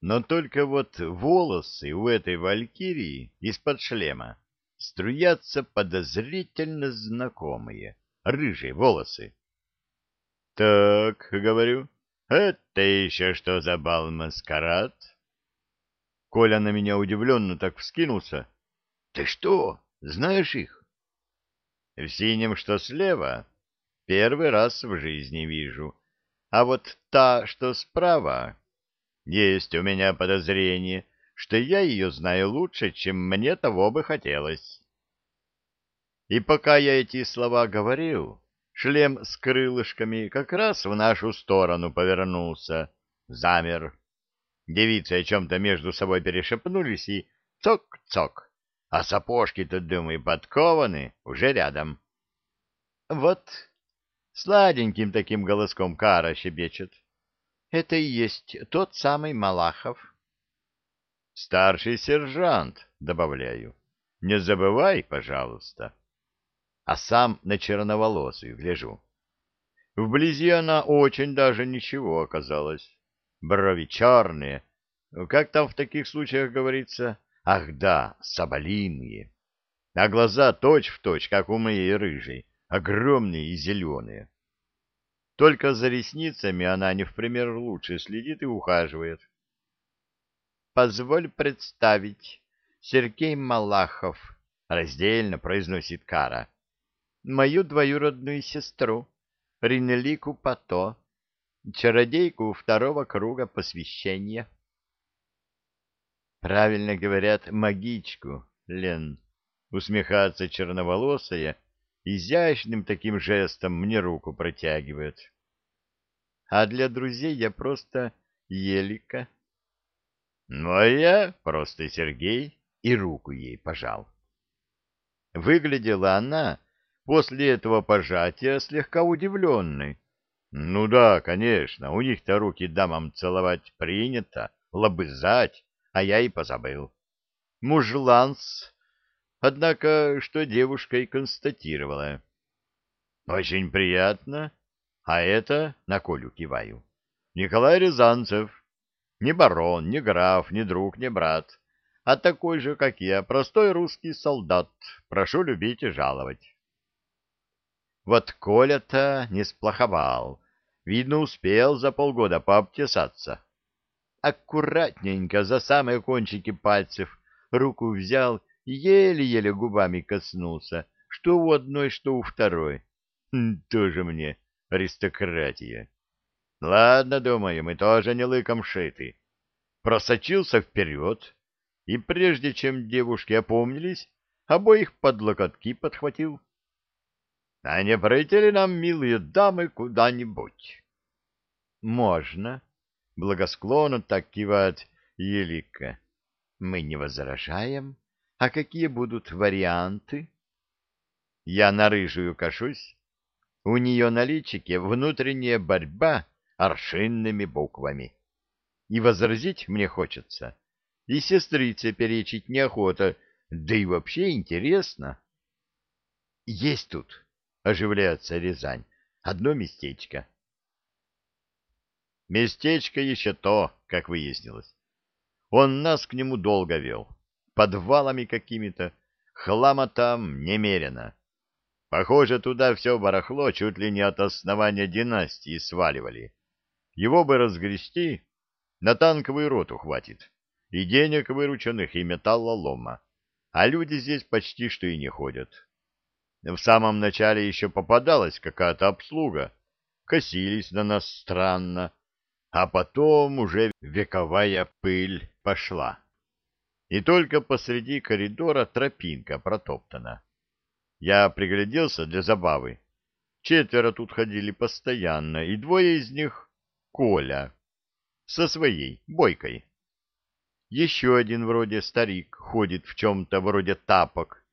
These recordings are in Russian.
Но только вот волосы у этой валькирии из-под шлема струятся подозрительно знакомые, рыжие волосы. — Так, — говорю, — это еще что за бал-маскарад? Коля на меня удивленно так вскинулся. — Ты что, знаешь их? — В синем, что слева, первый раз в жизни вижу. А вот та, что справа, есть у меня подозрение, что я ее знаю лучше, чем мне того бы хотелось. И пока я эти слова говорил, шлем с крылышками как раз в нашу сторону повернулся, замер. Девицы о чем-то между собой перешепнулись и цок-цок, а сапожки-то, думаю, подкованы, уже рядом. Вот сладеньким таким голоском Кара щебечет. Это и есть тот самый Малахов. Старший сержант, добавляю. Не забывай, пожалуйста. А сам на черноволосую гляжу. Вблизи она очень даже ничего оказалась. Брови черные. Как там в таких случаях говорится? Ах да, соболиные. А глаза точь-в-точь, точь, как у моей рыжей, огромные и зеленые. Только за ресницами она не в пример лучше следит и ухаживает. «Позволь представить, Сергей Малахов», — раздельно произносит Кара, — «мою двоюродную сестру, Ринелику Пато, чародейку второго круга посвящения». «Правильно говорят, магичку, Лен», — усмехается черноволосая, — изящным таким жестом мне руку протягивает. А для друзей я просто Елика. Ну, а я просто Сергей и руку ей пожал. Выглядела она после этого пожатия слегка удивленной. Ну да, конечно, у них-то руки дамам целовать принято, лобызать, а я и позабыл. Мужланс Однако, что девушка и констатировала. «Очень приятно. А это на Колю киваю. Николай Рязанцев. Не барон, не граф, не друг, не брат, а такой же, как я, простой русский солдат. Прошу любить и жаловать». Вот Коля-то не сплоховал. Видно, успел за полгода пообтесаться. Аккуратненько за самые кончики пальцев руку взял еле-еле губами коснулся, что у одной, что у второй. Хм, тоже мне аристократия. Ладно, думаю, мы тоже не лыком шиты. Просочился вперед, и прежде чем девушки опомнились, обоих под локотки подхватил. — А не пройти ли нам, милые дамы, куда-нибудь? — Можно, — благосклонно так кивает Елика. — Мы не возражаем. — а какие будут варианты? Я на рыжую кашусь. У нее на личике внутренняя борьба аршинными буквами. И возразить мне хочется. И сестрице перечить неохота, да и вообще интересно. Есть тут, оживляется Рязань, одно местечко. Местечко еще то, как выяснилось. Он нас к нему долго вел подвалами какими-то, хлама там немерено. Похоже, туда все барахло чуть ли не от основания династии сваливали. Его бы разгрести, на танковую роту хватит, и денег вырученных, и металлолома. А люди здесь почти что и не ходят. В самом начале еще попадалась какая-то обслуга, косились на нас странно, а потом уже вековая пыль пошла и только посреди коридора тропинка протоптана. Я пригляделся для забавы. Четверо тут ходили постоянно, и двое из них — Коля, со своей, бойкой. Еще один вроде старик ходит в чем-то вроде тапок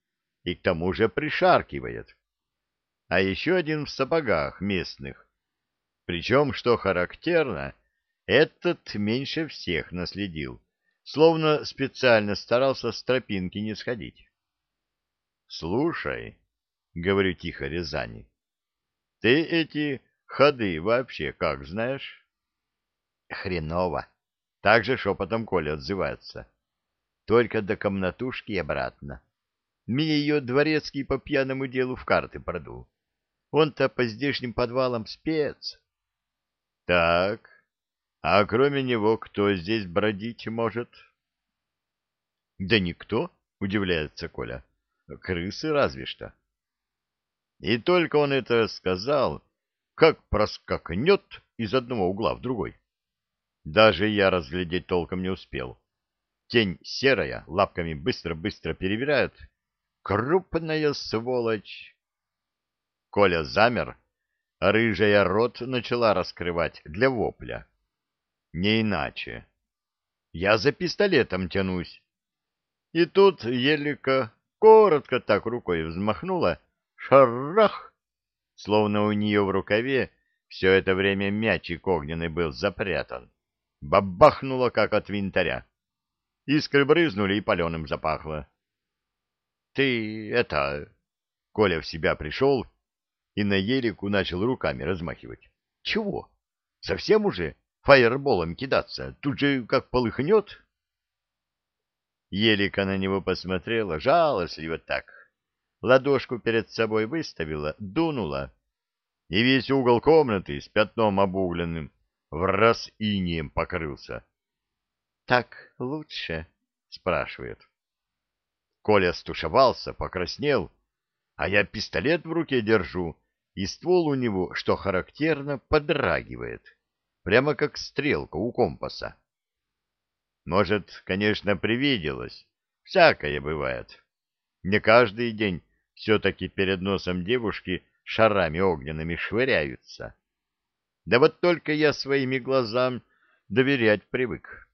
и к тому же пришаркивает. А еще один в сапогах местных. Причем, что характерно, этот меньше всех наследил словно специально старался с тропинки не сходить. — Слушай, — говорю тихо Рязани, — ты эти ходы вообще как знаешь? — Хреново, Также шепотом Коля отзывается. Только до комнатушки и обратно. Мне ее дворецкий по пьяному делу в карты продул. Он-то по здешним подвалам спец. Так, а кроме него кто здесь бродить может? Да никто, удивляется Коля. Крысы разве что. И только он это сказал, как проскакнет из одного угла в другой. Даже я разглядеть толком не успел. Тень серая, лапками быстро-быстро перебирает. Крупная сволочь! Коля замер, а рыжая рот начала раскрывать для вопля. Не иначе. Я за пистолетом тянусь. И тут Елика коротко так рукой взмахнула, шарах, словно у нее в рукаве все это время мячик огненный был запрятан. Бабахнуло, как от винтаря. Искры брызнули и паленым запахло. — Ты это... Коля в себя пришел и на елику начал руками размахивать. — Чего? Совсем уже фаерболом кидаться? Тут же как полыхнет? Елика на него посмотрела, жалостливо так. Ладошку перед собой выставила, дунула, и весь угол комнаты с пятном обугленным в раз инием покрылся. — Так лучше? — спрашивает. Коля стушевался, покраснел, а я пистолет в руке держу, и ствол у него, что характерно, подрагивает, прямо как стрелка у компаса. Может, конечно, привиделось, всякое бывает. Не каждый день все-таки перед носом девушки шарами огненными швыряются. Да вот только я своими глазам доверять привык.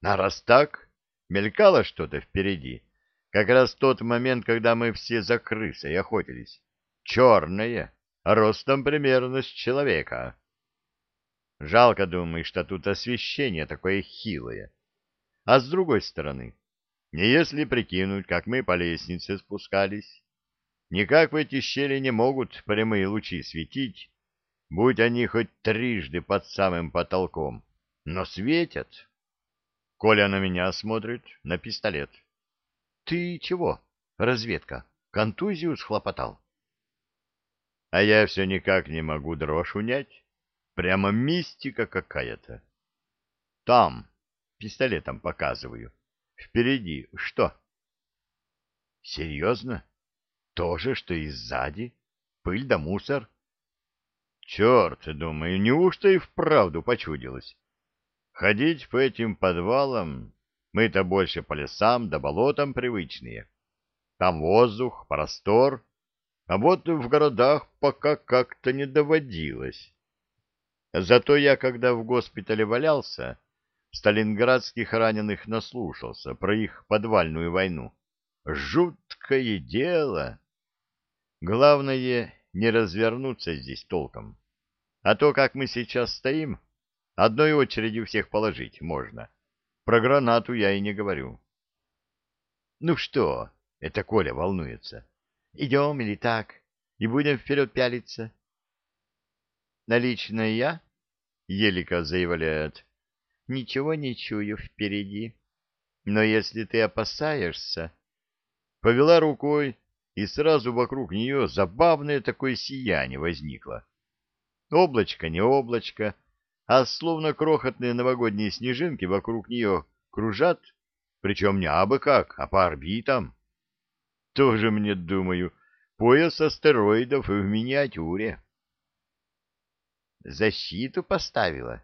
А раз так, мелькало что-то впереди, как раз тот момент, когда мы все за крысой охотились. Черное, ростом примерно с человека. Жалко, думаю, что тут освещение такое хилое. А с другой стороны, не если прикинуть, как мы по лестнице спускались, никак в эти щели не могут прямые лучи светить, будь они хоть трижды под самым потолком, но светят. Коля на меня смотрит, на пистолет. — Ты чего, разведка, контузию схлопотал? А я все никак не могу дрожь унять. Прямо мистика какая-то. Там, пистолетом показываю, впереди что? Серьезно? То же, что и сзади? Пыль да мусор? — Черт, думаю, неужто и вправду почудилось? Ходить по этим подвалам мы-то больше по лесам да болотам привычные. Там воздух, простор, а вот в городах пока как-то не доводилось. Зато я, когда в госпитале валялся, сталинградских раненых наслушался про их подвальную войну. Жуткое дело! Главное, не развернуться здесь толком. А то, как мы сейчас стоим, одной очередью всех положить можно. Про гранату я и не говорю. Ну что, это Коля волнуется. Идем или так, и будем вперед пялиться. Налично я, Елика заявляет, ничего не чую впереди. Но если ты опасаешься... Повела рукой, и сразу вокруг нее забавное такое сияние возникло. Облачко не облачко, а словно крохотные новогодние снежинки вокруг нее кружат, причем не абы как, а по орбитам. Тоже мне, думаю, пояс астероидов в миниатюре. Защиту поставила.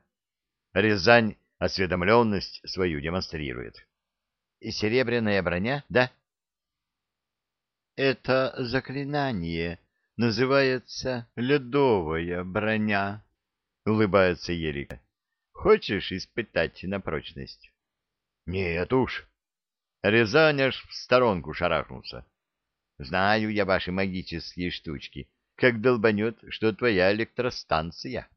Рязань осведомленность свою демонстрирует. И серебряная броня, да? Это заклинание называется ледовая броня, — улыбается Ерика. — Хочешь испытать на прочность? — Нет уж. Рязань аж в сторонку шарахнулся. — Знаю я ваши магические штучки, как долбанет, что твоя электростанция.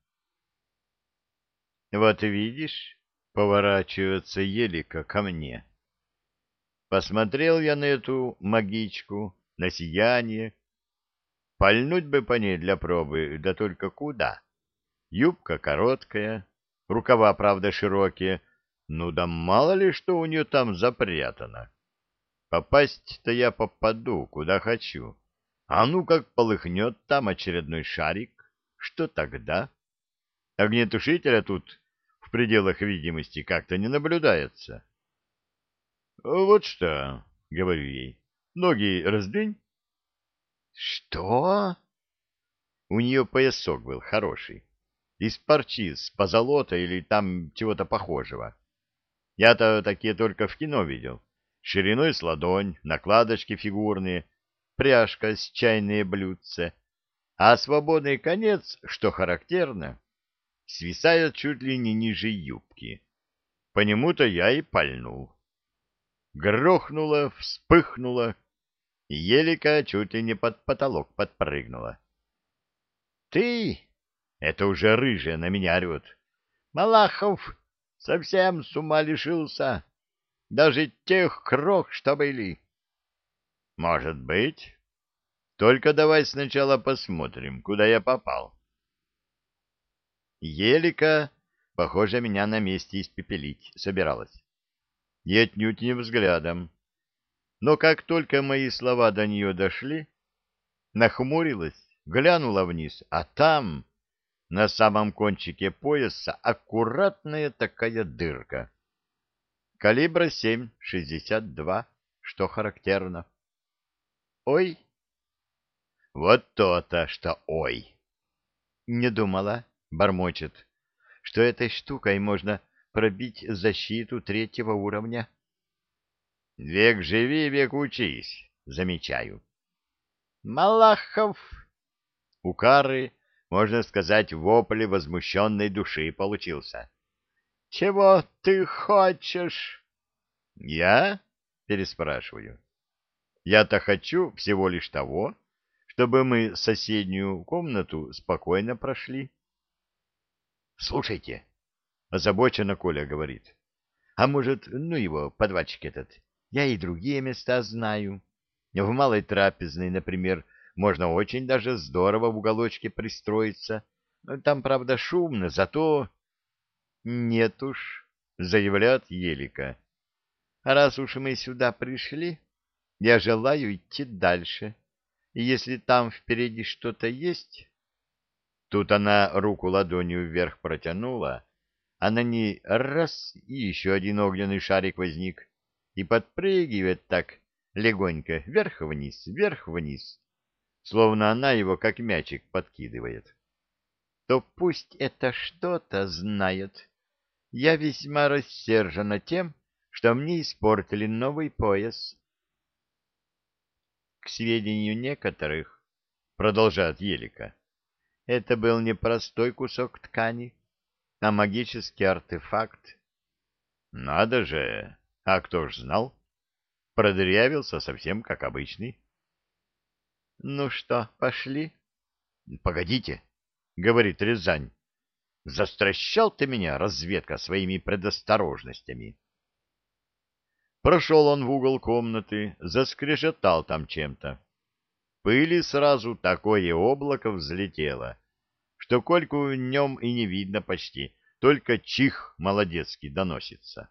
— Вот видишь, — поворачивается Елика ко мне. Посмотрел я на эту магичку, на сияние, Пальнуть бы по ней для пробы, да только куда? Юбка короткая, рукава, правда, широкие, Ну да мало ли что у нее там запрятано. Попасть-то я попаду, куда хочу. А ну как полыхнет там очередной шарик, что тогда? Огнетушителя тут в пределах видимости как-то не наблюдается. — Вот что, — говорю ей, — ноги раздвинь. — Что? У нее поясок был хороший, из парчи с позолота или там чего-то похожего. Я-то такие только в кино видел. Шириной с ладонь, накладочки фигурные, пряжка с чайные блюдце, а свободный конец, что характерно, свисает чуть ли не ниже юбки. По нему-то я и пальнул. Грохнуло, вспыхнуло, и елика чуть ли не под потолок подпрыгнула. — Ты? — это уже рыжая на меня орет. — Малахов совсем с ума лишился. Даже тех крох, что были. — Может быть. Только давай сначала посмотрим, куда я попал. Елика, похоже, меня на месте испепелить собиралась. И отнюдь не взглядом. Но как только мои слова до нее дошли, нахмурилась, глянула вниз, а там, на самом кончике пояса, аккуратная такая дырка. Калибра 7,62, что характерно. Ой! Вот то-то, что ой! Не думала, бормочет, что этой штукой можно пробить защиту третьего уровня. Век живи, век учись, замечаю. Малахов! У Кары, можно сказать, вопль возмущенной души получился. — Чего ты хочешь? — Я? — переспрашиваю. — Я-то хочу всего лишь того, чтобы мы соседнюю комнату спокойно прошли. — Слушайте, — озабоченно Коля говорит, — а может, ну его, подвальчик этот, я и другие места знаю. В малой трапезной, например, можно очень даже здорово в уголочке пристроиться. Там, правда, шумно, зато... Нет уж, заявляет Елика. Раз уж мы сюда пришли, я желаю идти дальше. И если там впереди что-то есть... Тут она руку ладонью вверх протянула, а на ней раз и еще один огненный шарик возник, и подпрыгивает так легонько вверх-вниз, вверх-вниз, словно она его как мячик подкидывает. То пусть это что-то знает, я весьма рассержена тем, что мне испортили новый пояс. К сведению некоторых, продолжает Елика, это был не простой кусок ткани, а магический артефакт. Надо же, а кто ж знал? Продырявился совсем как обычный. Ну что, пошли? Погодите, говорит Рязань. Застращал ты меня, разведка, своими предосторожностями. Прошел он в угол комнаты, заскрежетал там чем-то. Пыли сразу такое облако взлетело, что Кольку в нем и не видно почти, только чих молодецкий доносится.